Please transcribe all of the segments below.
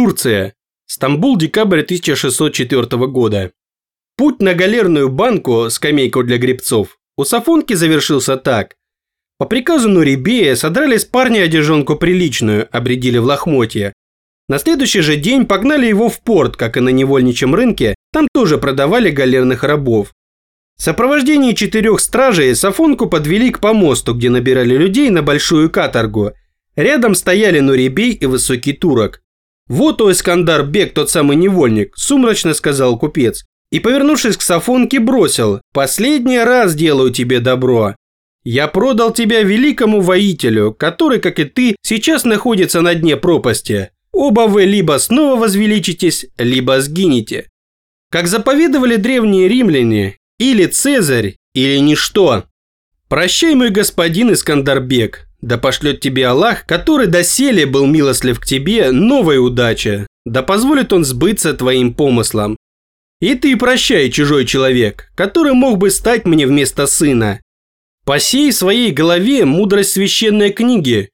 Турция. Стамбул, декабрь 1604 года. Путь на галерную банку, скамейку для гребцов, у Сафонки завершился так. По приказу Нурибея содрали с парня одежонку приличную, обредили в лохмотье. На следующий же день погнали его в порт, как и на невольничьем рынке, там тоже продавали галерных рабов. В сопровождении четырех стражей Сафонку подвели к помосту, где набирали людей на большую каторгу. Рядом стояли Нурибей и высокий турок. «Вот, о Искандар Бек, тот самый невольник», – сумрачно сказал купец. И, повернувшись к Сафонке, бросил «Последний раз делаю тебе добро. Я продал тебя великому воителю, который, как и ты, сейчас находится на дне пропасти. Оба вы либо снова возвеличитесь, либо сгинете. Как заповедовали древние римляне, или Цезарь, или ничто. Прощай, мой господин Искандарбек, да пошлет тебе Аллах, который доселе был милостлив к тебе, новая удача, да позволит он сбыться твоим помыслам. И ты прощай, чужой человек, который мог бы стать мне вместо сына, Посей в своей голове мудрость священной книги.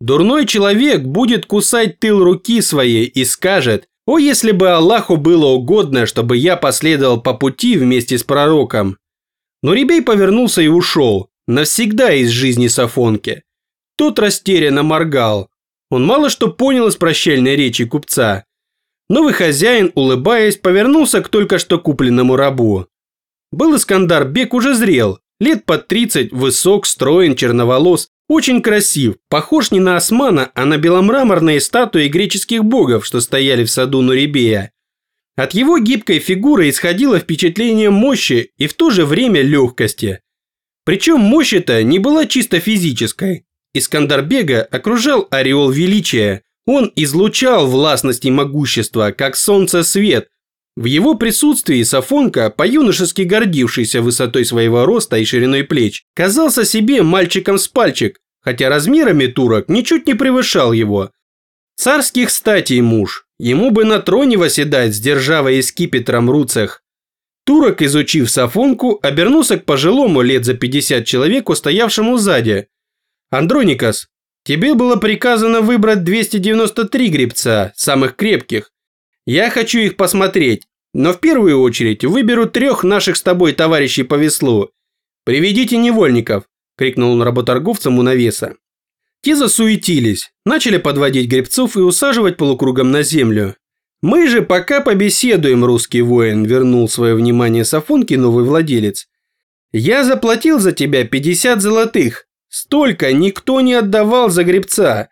Дурной человек будет кусать тыл руки своей и скажет, «О, если бы Аллаху было угодно, чтобы я последовал по пути вместе с пророком». Но Ребей повернулся и ушел, навсегда из жизни Сафонки. Тот растерянно моргал. Он мало что понял из прощальной речи купца. Новый хозяин, улыбаясь, повернулся к только что купленному рабу. Был Искандар Бек уже зрел, Лет под 30, высок, строен, черноволос, очень красив, похож не на османа, а на беломраморные статуи греческих богов, что стояли в саду Нурибея. От его гибкой фигуры исходило впечатление мощи и в то же время легкости. Причем мощь эта не была чисто физической. Искандарбега окружал ореол величия. Он излучал властность и могущество, как солнце свет, в его присутствии Сафонка, по-юношески гордившийся высотой своего роста и шириной плеч, казался себе мальчиком с пальчик, хотя размерами турок ничуть не превышал его. Царских статей муж, ему бы на троне восседать с державой и скипетром руцах. Турок, изучив Сафонку, обернулся к пожилому лет за 50 человеку, стоявшему сзади. «Андроникас, тебе было приказано выбрать 293 гребца, самых крепких. Я хочу их посмотреть, но в первую очередь выберу трех наших с тобой товарищей по веслу. Приведите невольников, крикнул он работорговцам у навеса. Те засуетились, начали подводить гребцов и усаживать полукругом на землю. Мы же пока побеседуем, русский воин, вернул свое внимание Сафонки новый владелец. Я заплатил за тебя 50 золотых. Столько никто не отдавал за гребца.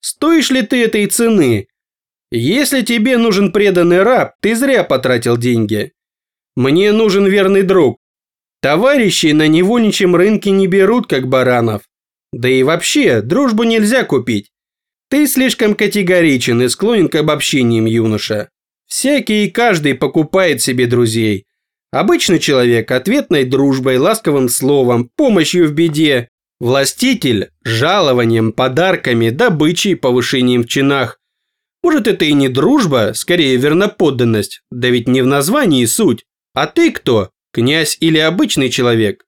Стоишь ли ты этой цены? Если тебе нужен преданный раб, ты зря потратил деньги. Мне нужен верный друг. Товарищи на невольничьем рынке не берут, как баранов. Да и вообще, дружбу нельзя купить. Ты слишком категоричен и склонен к обобщениям, юноша. Всякий и каждый покупает себе друзей. Обычный человек – ответной дружбой, ласковым словом, помощью в беде. Властитель – жалованием, подарками, добычей, повышением в чинах. Может, это и не дружба, скорее верноподданность, да ведь не в названии суть. А ты кто? Князь или обычный человек?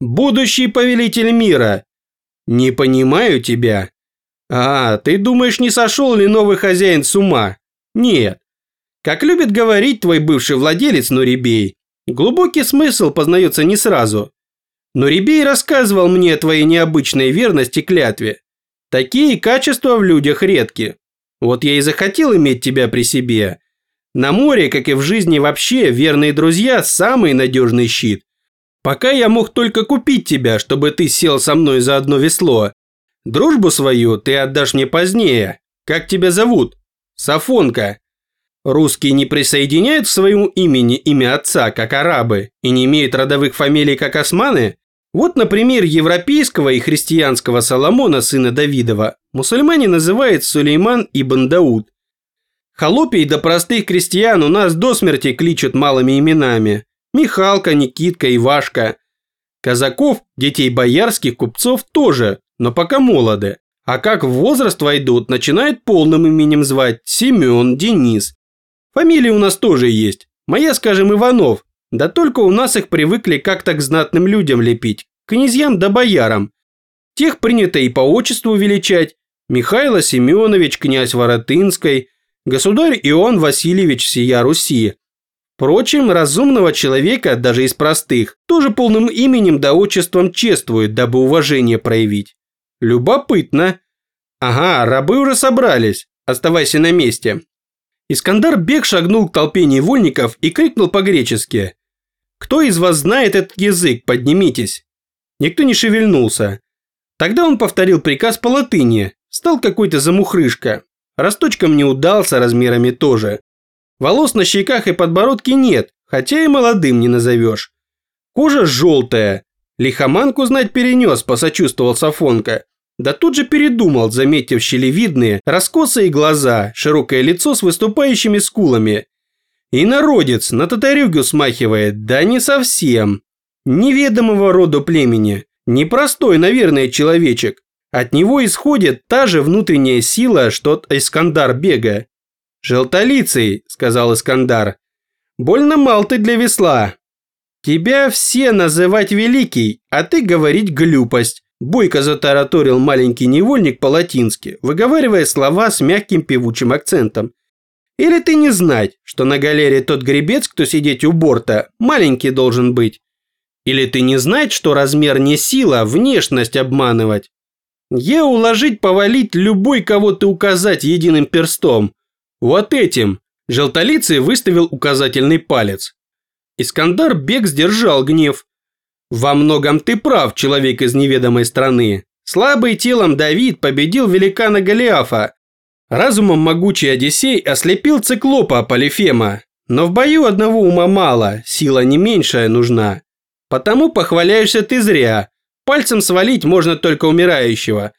Будущий повелитель мира. Не понимаю тебя. А, ты думаешь, не сошел ли новый хозяин с ума? Нет. Как любит говорить твой бывший владелец Нурибей, глубокий смысл познается не сразу. Нурибей рассказывал мне о твоей необычной верности клятве. Такие качества в людях редки. Вот я и захотел иметь тебя при себе. На море, как и в жизни вообще, верные друзья – самый надежный щит. Пока я мог только купить тебя, чтобы ты сел со мной за одно весло. Дружбу свою ты отдашь мне позднее. Как тебя зовут? Сафонка. Русские не присоединяют к своему имени имя отца, как арабы, и не имеют родовых фамилий, как османы? Вот, например, европейского и христианского Соломона, сына Давидова, мусульмане называют Сулейман ибн Дауд. Холопий до простых крестьян у нас до смерти кличут малыми именами. Михалка, Никитка, Ивашка. Казаков, детей боярских купцов тоже, но пока молоды. А как в возраст войдут, начинают полным именем звать Семен, Денис. Фамилии у нас тоже есть. Моя, скажем, Иванов, да только у нас их привыкли как-то к знатным людям лепить, князьям да боярам. Тех принято и по отчеству величать. Михайло Семенович, князь Воротынской, Государь Иоанн Васильевич сия Руси. Впрочем, разумного человека, даже из простых, тоже полным именем да отчеством чествует, дабы уважение проявить. Любопытно. Ага, рабы уже собрались. Оставайся на месте. Искандар Бег шагнул к толпе невольников и крикнул по-гречески. «Кто из вас знает этот язык? Поднимитесь!» Никто не шевельнулся. Тогда он повторил приказ по латыни. Стал какой-то замухрышка. Росточком не удался, размерами тоже. Волос на щеках и подбородке нет, хотя и молодым не назовешь. Кожа желтая. Лихоманку знать перенес, посочувствовал Сафонка. Да тут же передумал, заметив щелевидные, раскосые глаза, широкое лицо с выступающими скулами. И народец на татарюгу смахивает, да не совсем. Неведомого рода племени. Непростой, наверное, человечек. От него исходит та же внутренняя сила, что от Искандар Бега. «Желтолицый», – сказал Искандар. «Больно мал ты для весла. Тебя все называть великий, а ты говорить глюпость. Бойко затараторил маленький невольник по-латински, выговаривая слова с мягким певучим акцентом. Или ты не знать, что на галере тот гребец, кто сидеть у борта, маленький должен быть? Или ты не знать, что размер не сила, внешность обманывать? Я уложить повалить любой, кого ты указать единым перстом. Вот этим. Желтолицый выставил указательный палец. Искандар Бег сдержал гнев, во многом ты прав, человек из неведомой страны. Слабый телом Давид победил великана Голиафа. Разумом могучий Одиссей ослепил циклопа Полифема. Но в бою одного ума мало, сила не меньшая нужна. Потому похваляешься ты зря. Пальцем свалить можно только умирающего.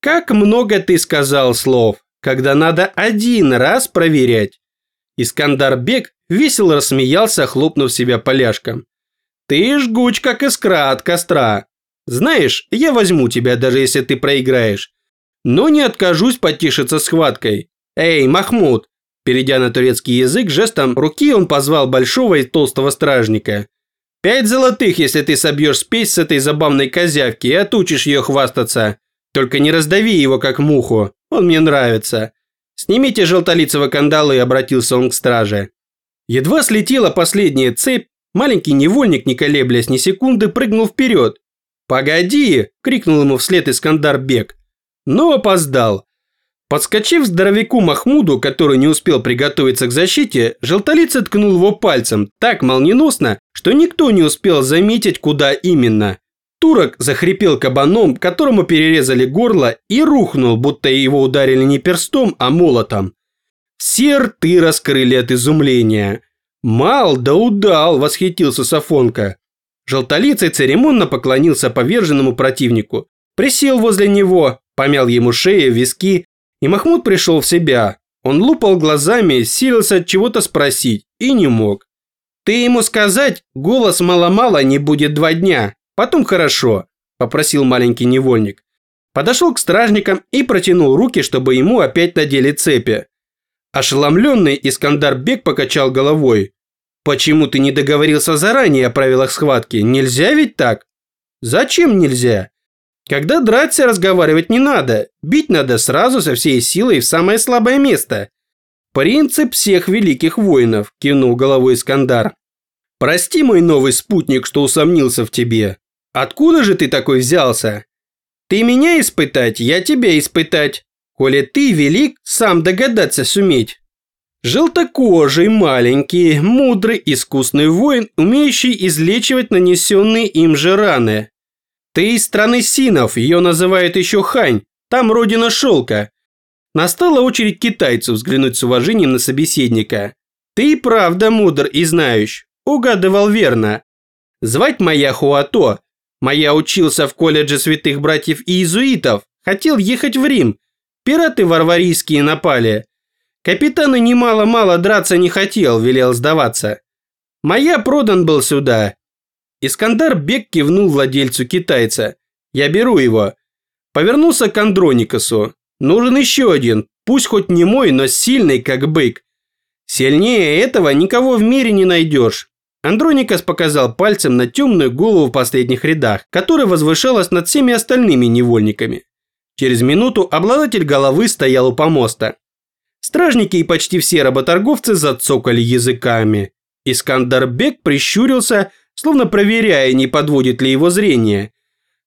Как много ты сказал слов, когда надо один раз проверять. Искандар Бек весело рассмеялся, хлопнув себя поляшком. Ты жгуч, как искра от костра. Знаешь, я возьму тебя, даже если ты проиграешь. Но не откажусь потишиться схваткой. Эй, Махмуд!» Перейдя на турецкий язык, жестом руки он позвал большого и толстого стражника. «Пять золотых, если ты собьешь спесь с этой забавной козявки и отучишь ее хвастаться. Только не раздави его, как муху. Он мне нравится. Снимите желтолицего кандалы, обратился он к страже. Едва слетела последняя цепь, Маленький невольник, не колеблясь ни секунды, прыгнул вперед. «Погоди!» – крикнул ему вслед Искандар Бек. Но опоздал. Подскочив здоровяку Махмуду, который не успел приготовиться к защите, желтолица ткнул его пальцем так молниеносно, что никто не успел заметить, куда именно. Турок захрипел кабаном, которому перерезали горло, и рухнул, будто его ударили не перстом, а молотом. Все рты раскрыли от изумления. «Мал да удал!» – восхитился Сафонка. Желтолицый церемонно поклонился поверженному противнику, присел возле него, помял ему шею, виски, и Махмуд пришел в себя. Он лупал глазами, силился от чего-то спросить и не мог. «Ты ему сказать, голос мало-мало не будет два дня, потом хорошо», – попросил маленький невольник. Подошел к стражникам и протянул руки, чтобы ему опять надели цепи. Ошеломленный Искандар Бек покачал головой. «Почему ты не договорился заранее о правилах схватки? Нельзя ведь так?» «Зачем нельзя?» «Когда драться разговаривать не надо. Бить надо сразу со всей силой в самое слабое место». «Принцип всех великих воинов», – кивнул головой Искандар. «Прости, мой новый спутник, что усомнился в тебе. Откуда же ты такой взялся?» «Ты меня испытать, я тебя испытать. Коли ты велик, сам догадаться суметь. Желтокожий, маленький, мудрый, искусный воин, умеющий излечивать нанесенные им же раны. Ты из страны синов, ее называют еще Хань, там родина шелка. Настала очередь китайцу взглянуть с уважением на собеседника. Ты правда мудр и знающий, угадывал верно. Звать моя Хуато. Моя учился в колледже святых братьев и иезуитов, хотел ехать в Рим, Пираты варварийские напали. Капитан и немало-мало драться не хотел, велел сдаваться. Моя продан был сюда. Искандар Бек кивнул владельцу китайца. Я беру его. Повернулся к Андроникасу. Нужен еще один, пусть хоть не мой, но сильный, как бык. Сильнее этого никого в мире не найдешь. Андроникас показал пальцем на темную голову в последних рядах, которая возвышалась над всеми остальными невольниками. Через минуту обладатель головы стоял у помоста. Стражники и почти все работорговцы зацокали языками. Искандарбек прищурился, словно проверяя, не подводит ли его зрение.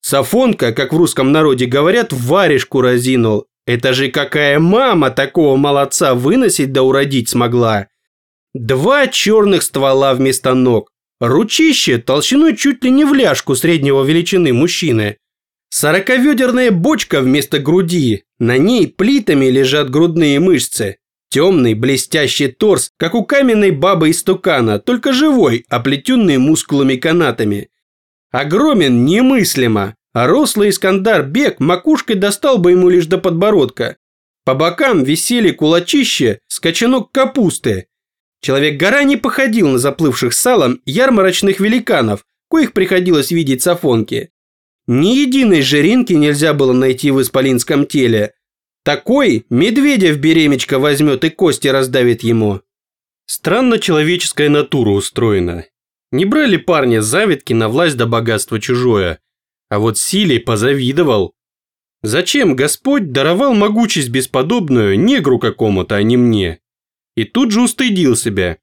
Сафонка, как в русском народе говорят, варежку разинул. Это же какая мама такого молодца выносить да уродить смогла. Два черных ствола вместо ног. Ручище толщиной чуть ли не в ляжку среднего величины мужчины. Сороковедерная бочка вместо груди. На ней плитами лежат грудные мышцы. Темный блестящий торс, как у каменной бабы из тукана, только живой, оплетенный мускулами-канатами. Огромен немыслимо, а рослый Искандар Бек макушкой достал бы ему лишь до подбородка. По бокам висели кулачище, скачанок капусты. Человек-гора не походил на заплывших салом ярмарочных великанов, коих приходилось видеть с Афонки. Ни единой жиринки нельзя было найти в исполинском теле. Такой медведя в беремечко возьмет и кости раздавит ему. Странно человеческая натура устроена. Не брали парня завидки на власть да богатство чужое. А вот силе позавидовал. Зачем Господь даровал могучесть бесподобную негру какому-то, а не мне? И тут же устыдил себя.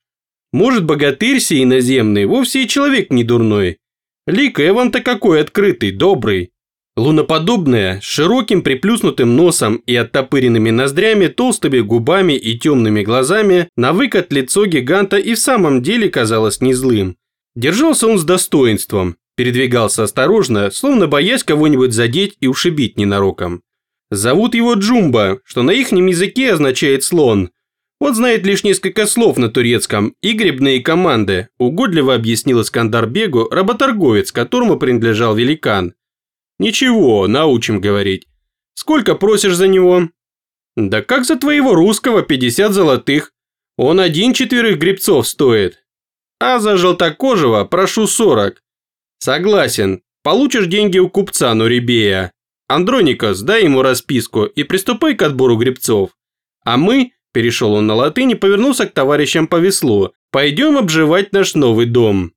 Может, богатырь сей иноземный вовсе и человек не дурной. Лик Эван-то какой открытый, добрый. Луноподобная, с широким приплюснутым носом и оттопыренными ноздрями, толстыми губами и темными глазами, на выкат лицо гиганта и в самом деле казалось не злым. Держался он с достоинством, передвигался осторожно, словно боясь кого-нибудь задеть и ушибить ненароком. Зовут его Джумба, что на ихнем языке означает «слон», вот знает лишь несколько слов на турецком и грибные команды, угодливо объяснил Искандар Бегу, работорговец, которому принадлежал великан. Ничего, научим говорить. Сколько просишь за него? Да как за твоего русского 50 золотых? Он один четверых грибцов стоит. А за желтокожего прошу 40. Согласен, получишь деньги у купца Нурибея. Андроникос, дай ему расписку и приступай к отбору грибцов. А мы Перешел он на латынь и повернулся к товарищам по веслу. «Пойдем обживать наш новый дом».